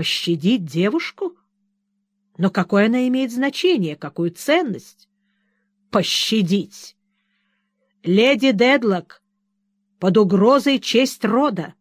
Пощадить девушку? Но какое она имеет значение, какую ценность? Пощадить! Леди Дедлок, под угрозой честь рода.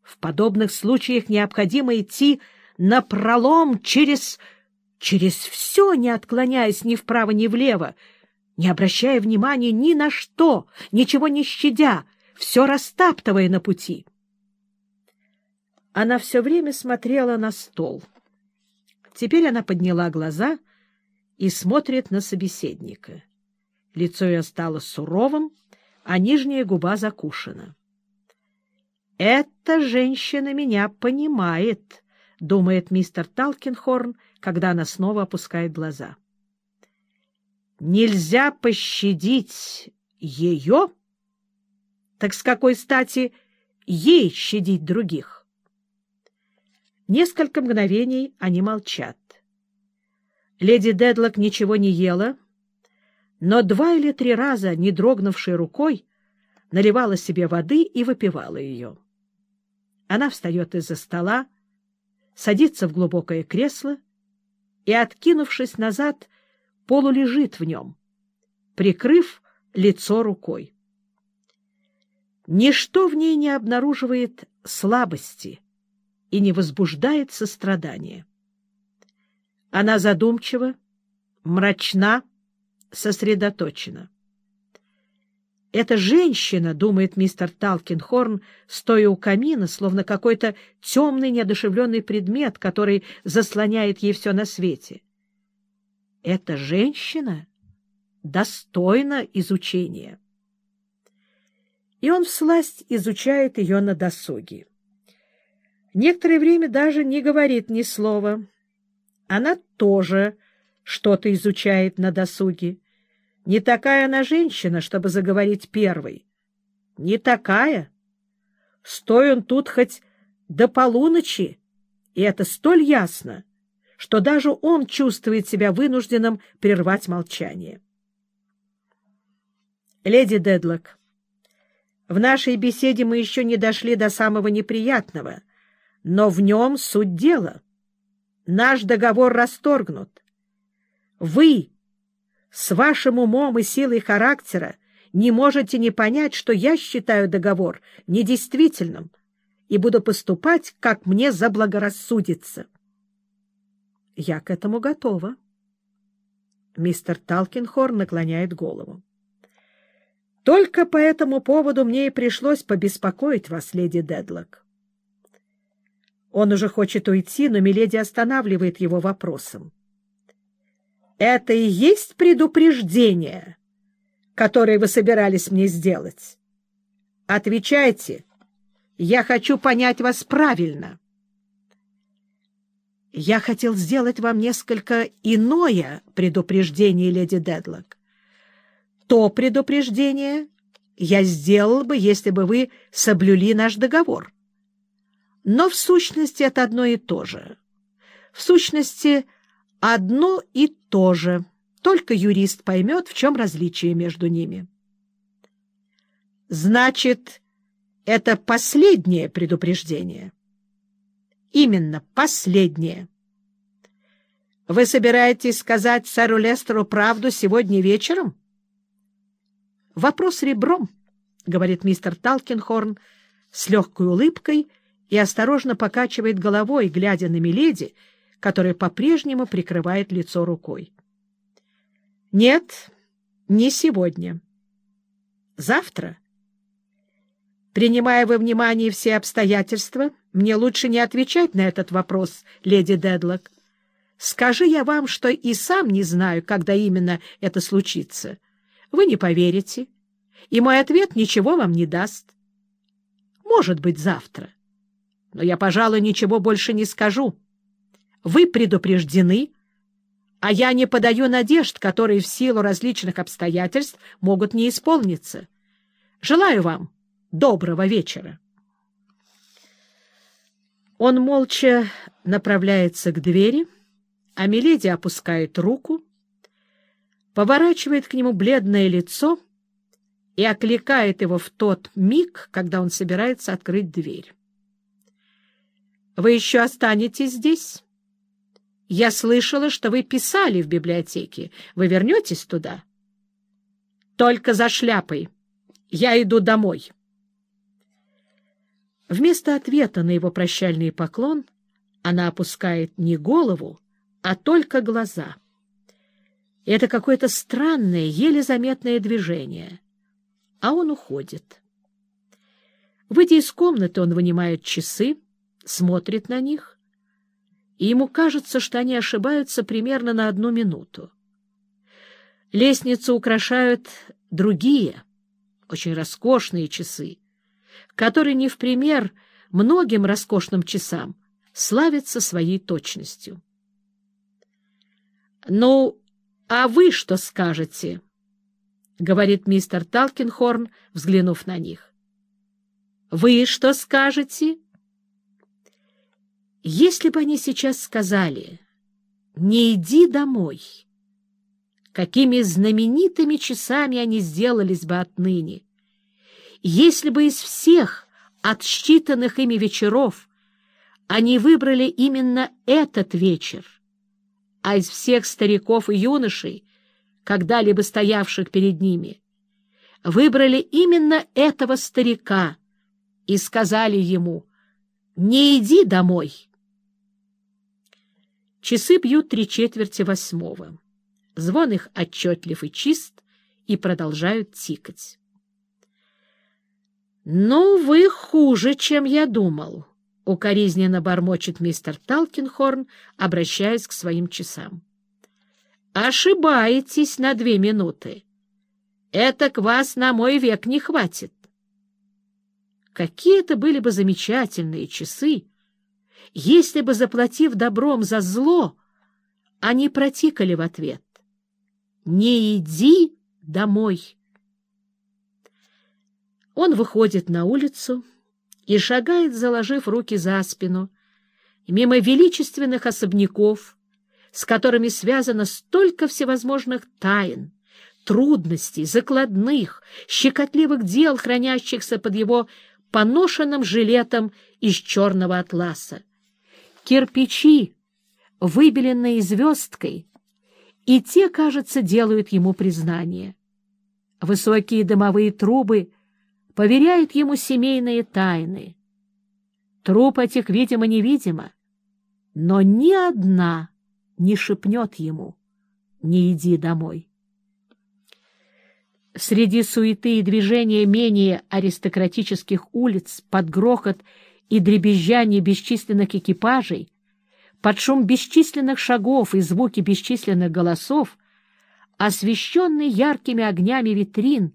В подобных случаях необходимо идти на пролом через... через все, не отклоняясь ни вправо, ни влево, не обращая внимания ни на что, ничего не щадя, все растаптывая на пути. Она все время смотрела на стол. Теперь она подняла глаза и смотрит на собеседника. Лицо ее стало суровым, а нижняя губа закушена. «Эта женщина меня понимает», — думает мистер Талкинхорн, когда она снова опускает глаза. «Нельзя пощадить ее? Так с какой стати ей щадить других?» Несколько мгновений они молчат. Леди Дедлок ничего не ела, но два или три раза, не дрогнувшей рукой, наливала себе воды и выпивала ее. Она встает из-за стола, садится в глубокое кресло и, откинувшись назад, полулежит в нем, прикрыв лицо рукой. Ничто в ней не обнаруживает слабости — и не возбуждает сострадания. Она задумчива, мрачна, сосредоточена. «Эта женщина, — думает мистер Талкинхорн, стоя у камина, словно какой-то темный неодушевленный предмет, который заслоняет ей все на свете. Эта женщина достойна изучения». И он всласть изучает ее на досуге. Некоторое время даже не говорит ни слова. Она тоже что-то изучает на досуге. Не такая она женщина, чтобы заговорить первой. Не такая. Стой он тут хоть до полуночи, и это столь ясно, что даже он чувствует себя вынужденным прервать молчание. Леди Дедлок, в нашей беседе мы еще не дошли до самого неприятного — но в нем суть дела. Наш договор расторгнут. Вы с вашим умом и силой характера не можете не понять, что я считаю договор недействительным и буду поступать, как мне заблагорассудится. Я к этому готова. Мистер Талкинхорн наклоняет голову. Только по этому поводу мне и пришлось побеспокоить вас, леди Дедлок. Он уже хочет уйти, но Миледи останавливает его вопросом. «Это и есть предупреждение, которое вы собирались мне сделать? Отвечайте. Я хочу понять вас правильно». «Я хотел сделать вам несколько иное предупреждение, леди Дедлок. То предупреждение я сделал бы, если бы вы соблюли наш договор». Но в сущности это одно и то же. В сущности, одно и то же. Только юрист поймет, в чем различие между ними. Значит, это последнее предупреждение. Именно последнее. Вы собираетесь сказать сэру Лестеру правду сегодня вечером? Вопрос ребром, — говорит мистер Талкинхорн с легкой улыбкой, и осторожно покачивает головой, глядя на Миледи, которая по-прежнему прикрывает лицо рукой. — Нет, не сегодня. — Завтра? Принимая во внимание все обстоятельства, мне лучше не отвечать на этот вопрос, леди Дедлок. Скажи я вам, что и сам не знаю, когда именно это случится. Вы не поверите, и мой ответ ничего вам не даст. Может быть, завтра но я, пожалуй, ничего больше не скажу. Вы предупреждены, а я не подаю надежд, которые в силу различных обстоятельств могут не исполниться. Желаю вам доброго вечера. Он молча направляется к двери, а Миледи опускает руку, поворачивает к нему бледное лицо и окликает его в тот миг, когда он собирается открыть дверь. Вы еще останетесь здесь? Я слышала, что вы писали в библиотеке. Вы вернетесь туда? Только за шляпой. Я иду домой. Вместо ответа на его прощальный поклон она опускает не голову, а только глаза. это какое-то странное, еле заметное движение. А он уходит. Выйдя из комнаты, он вынимает часы, смотрит на них, и ему кажется, что они ошибаются примерно на одну минуту. Лестницу украшают другие, очень роскошные часы, которые не в пример многим роскошным часам славятся своей точностью. «Ну, а вы что скажете?» — говорит мистер Талкинхорн, взглянув на них. «Вы что скажете?» Если бы они сейчас сказали «не иди домой», какими знаменитыми часами они сделались бы отныне, если бы из всех отсчитанных ими вечеров они выбрали именно этот вечер, а из всех стариков и юношей, когда-либо стоявших перед ними, выбрали именно этого старика и сказали ему «Не иди домой». Часы бьют три четверти восьмого. Звон их отчетлив и чист, и продолжают тикать. «Ну, вы хуже, чем я думал», — укоризненно бормочет мистер Талкинхорн, обращаясь к своим часам. «Ошибаетесь на две минуты. Это к вас на мой век не хватит». Какие это были бы замечательные часы, если бы, заплатив добром за зло, они протикали в ответ. «Не иди домой!» Он выходит на улицу и шагает, заложив руки за спину, мимо величественных особняков, с которыми связано столько всевозможных тайн, трудностей, закладных, щекотливых дел, хранящихся под его поношенным жилетом из черного атласа кирпичи, выбеленные звездкой, и те, кажется, делают ему признание. Высокие дымовые трубы поверяют ему семейные тайны. Труп этих, видимо-невидимо, но ни одна не шепнет ему «Не иди домой». Среди суеты и движения менее аристократических улиц под грохот и дребезжание бесчисленных экипажей, под шум бесчисленных шагов и звуки бесчисленных голосов, освещенный яркими огнями витрин,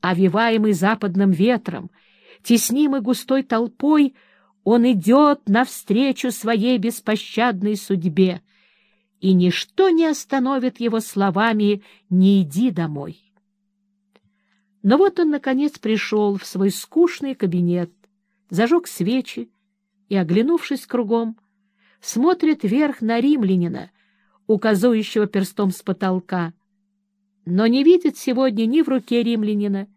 овиваемый западным ветром, теснимый густой толпой, он идет навстречу своей беспощадной судьбе, и ничто не остановит его словами «не иди домой». Но вот он, наконец, пришел в свой скучный кабинет, зажег свечи и, оглянувшись кругом, смотрит вверх на римлянина, указывающего перстом с потолка, но не видит сегодня ни в руке римлянина,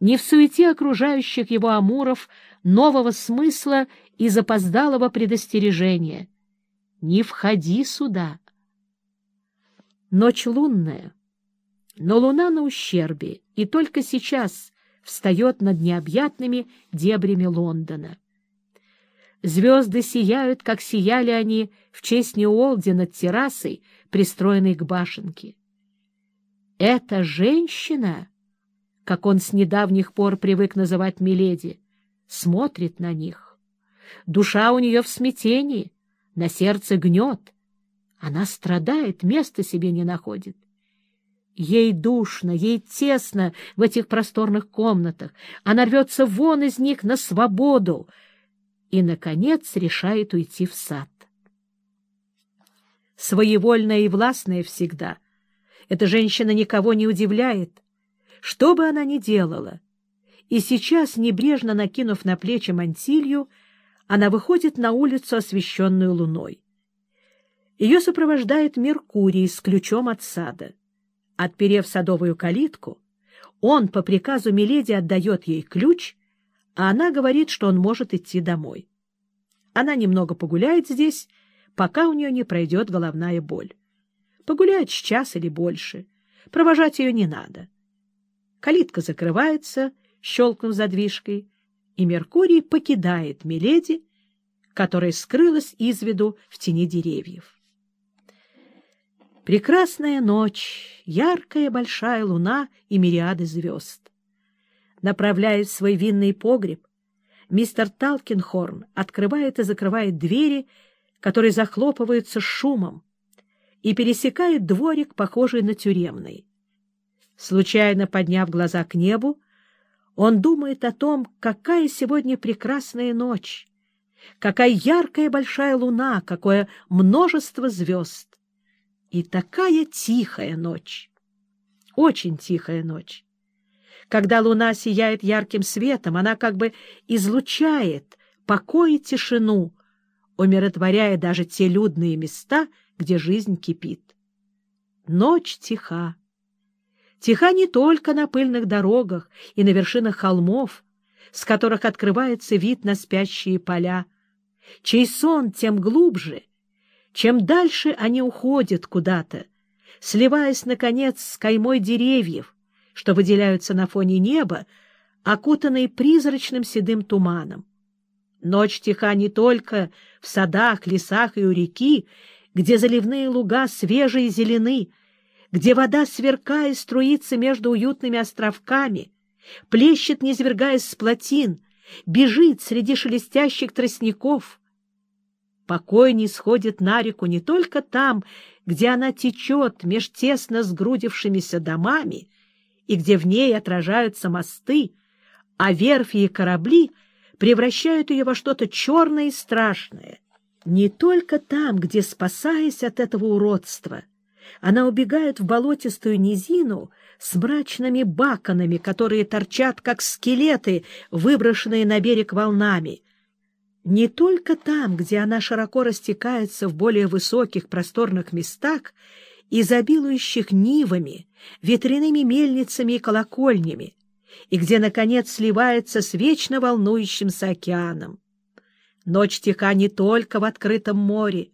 ни в суете окружающих его амуров нового смысла и запоздалого предостережения. «Не входи сюда!» Ночь лунная, но луна на ущербе, и только сейчас встает над необъятными дебрями Лондона. Звезды сияют, как сияли они в честь Ньюолди над террасой, пристроенной к башенке. Эта женщина, как он с недавних пор привык называть Миледи, смотрит на них. Душа у нее в смятении, на сердце гнет. Она страдает, места себе не находит. Ей душно, ей тесно в этих просторных комнатах. Она рвется вон из них на свободу и, наконец, решает уйти в сад. Своевольная и властная всегда. Эта женщина никого не удивляет, что бы она ни делала. И сейчас, небрежно накинув на плечи мантилью, она выходит на улицу, освещенную луной. Ее сопровождает Меркурий с ключом от сада. Отперев садовую калитку, он по приказу Миледи отдает ей ключ, а она говорит, что он может идти домой. Она немного погуляет здесь, пока у нее не пройдет головная боль. Погуляет час или больше. Провожать ее не надо. Калитка закрывается, щелкнув задвижкой, и Меркурий покидает Миледи, которая скрылась из виду в тени деревьев. Прекрасная ночь, яркая большая луна и мириады звезд. Направляясь в свой винный погреб, мистер Талкинхорн открывает и закрывает двери, которые захлопываются шумом, и пересекает дворик, похожий на тюремный. Случайно подняв глаза к небу, он думает о том, какая сегодня прекрасная ночь, какая яркая большая луна, какое множество звезд. И такая тихая ночь, очень тихая ночь. Когда луна сияет ярким светом, она как бы излучает покой и тишину, умиротворяя даже те людные места, где жизнь кипит. Ночь тиха. Тиха не только на пыльных дорогах и на вершинах холмов, с которых открывается вид на спящие поля, чей сон тем глубже, чем дальше они уходят куда-то, сливаясь, наконец, с каймой деревьев, что выделяются на фоне неба, окутанные призрачным седым туманом. Ночь тиха не только в садах, лесах и у реки, где заливные луга свежие зелены, где вода, сверкая, струится между уютными островками, плещет, низвергаясь с плотин, бежит среди шелестящих тростников. Покой не сходит на реку не только там, где она течет меж тесно сгрудившимися домами и где в ней отражаются мосты, а верфи и корабли превращают ее во что-то черное и страшное. Не только там, где, спасаясь от этого уродства, она убегает в болотистую низину с мрачными баконами, которые торчат, как скелеты, выброшенные на берег волнами. Не только там, где она широко растекается в более высоких просторных местах, изобилующих нивами, ветряными мельницами и колокольнями, и где, наконец, сливается с вечно волнующимся океаном. Ночь тиха не только в открытом море,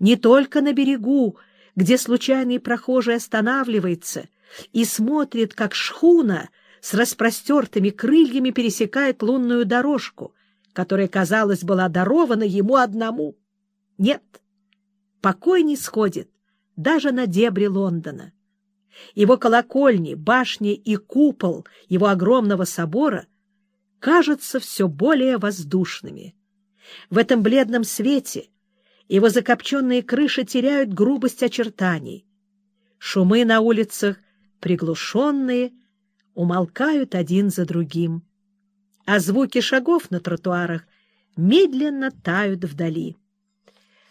не только на берегу, где случайный прохожий останавливается и смотрит, как шхуна с распростертыми крыльями пересекает лунную дорожку, которая, казалось, была дарована ему одному. Нет, покой не сходит даже на дебри Лондона. Его колокольни, башни и купол его огромного собора кажутся все более воздушными. В этом бледном свете его закопченные крыши теряют грубость очертаний. Шумы на улицах, приглушенные, умолкают один за другим, а звуки шагов на тротуарах медленно тают вдали.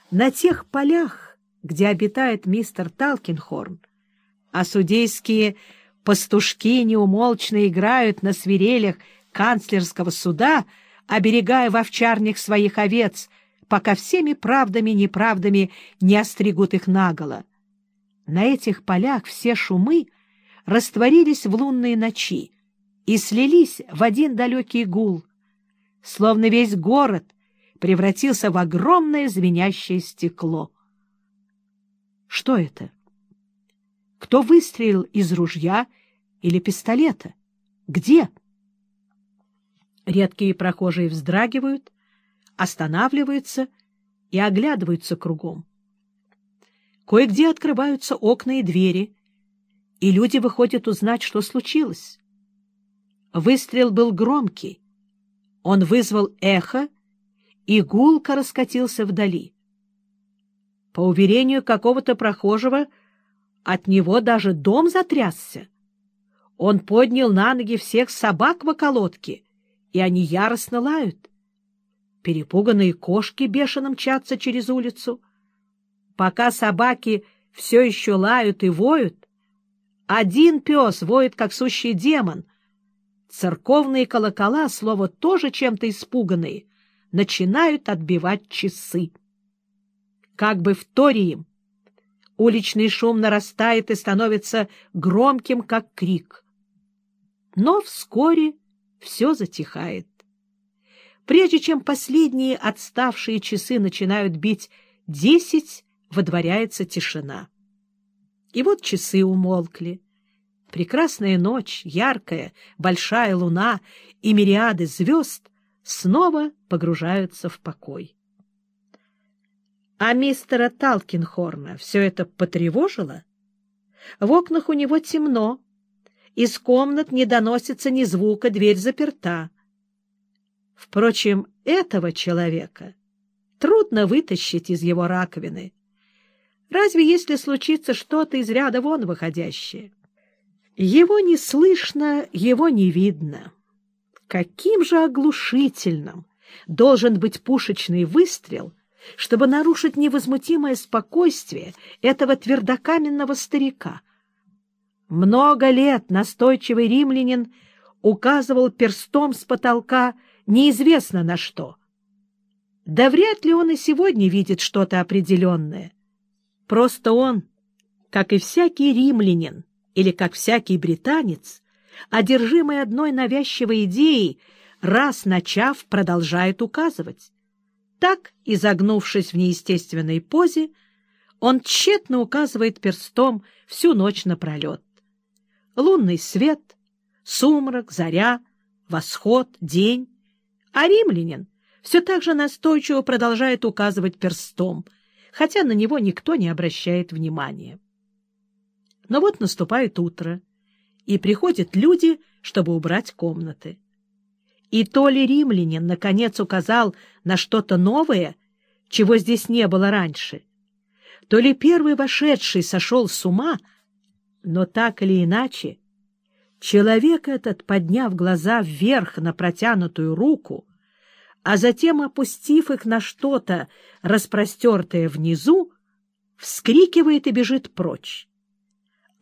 На тех полях, где обитает мистер Талкинхорн, а судейские пастушки неумолчно играют на свирелях канцлерского суда, оберегая в овчарнях своих овец, пока всеми правдами и неправдами не остригут их наголо. На этих полях все шумы растворились в лунные ночи и слились в один далекий гул, словно весь город превратился в огромное звенящее стекло. Что это? Кто выстрелил из ружья или пистолета? Где? Редкие прохожие вздрагивают, останавливаются и оглядываются кругом. Кое-где открываются окна и двери, и люди выходят узнать, что случилось. Выстрел был громкий. Он вызвал эхо, и гулко раскатился вдали. По уверению какого-то прохожего, от него даже дом затрясся. Он поднял на ноги всех собак в околотке, и они яростно лают. Перепуганные кошки бешено мчатся через улицу. Пока собаки все еще лают и воют, один пес воет, как сущий демон. Церковные колокола, слово тоже чем-то испуганные, начинают отбивать часы. Как бы в им, уличный шум нарастает и становится громким, как крик. Но вскоре все затихает. Прежде чем последние отставшие часы начинают бить десять, водворяется тишина. И вот часы умолкли. Прекрасная ночь, яркая, большая луна и мириады звезд снова погружаются в покой. А мистера Талкинхорна все это потревожило? В окнах у него темно, из комнат не доносится ни звука, дверь заперта. Впрочем, этого человека трудно вытащить из его раковины. Разве если случится что-то из ряда вон выходящее? Его не слышно, его не видно. Каким же оглушительным должен быть пушечный выстрел, чтобы нарушить невозмутимое спокойствие этого твердокаменного старика? Много лет настойчивый римлянин указывал перстом с потолка неизвестно на что. Да вряд ли он и сегодня видит что-то определенное. Просто он, как и всякий римлянин или как всякий британец, одержимый одной навязчивой идеей, раз начав, продолжает указывать. Так, изогнувшись в неестественной позе, он тщетно указывает перстом всю ночь напролет. Лунный свет, сумрак, заря, восход, день. А римлянин все так же настойчиво продолжает указывать перстом, хотя на него никто не обращает внимания. Но вот наступает утро, и приходят люди, чтобы убрать комнаты. И то ли римлянин, наконец, указал на что-то новое, чего здесь не было раньше, то ли первый вошедший сошел с ума, но так или иначе, человек этот, подняв глаза вверх на протянутую руку, а затем, опустив их на что-то, распростертое внизу, вскрикивает и бежит прочь.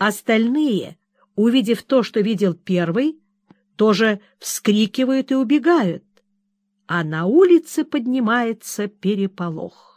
Остальные, увидев то, что видел первый, тоже вскрикивают и убегают, а на улице поднимается переполох.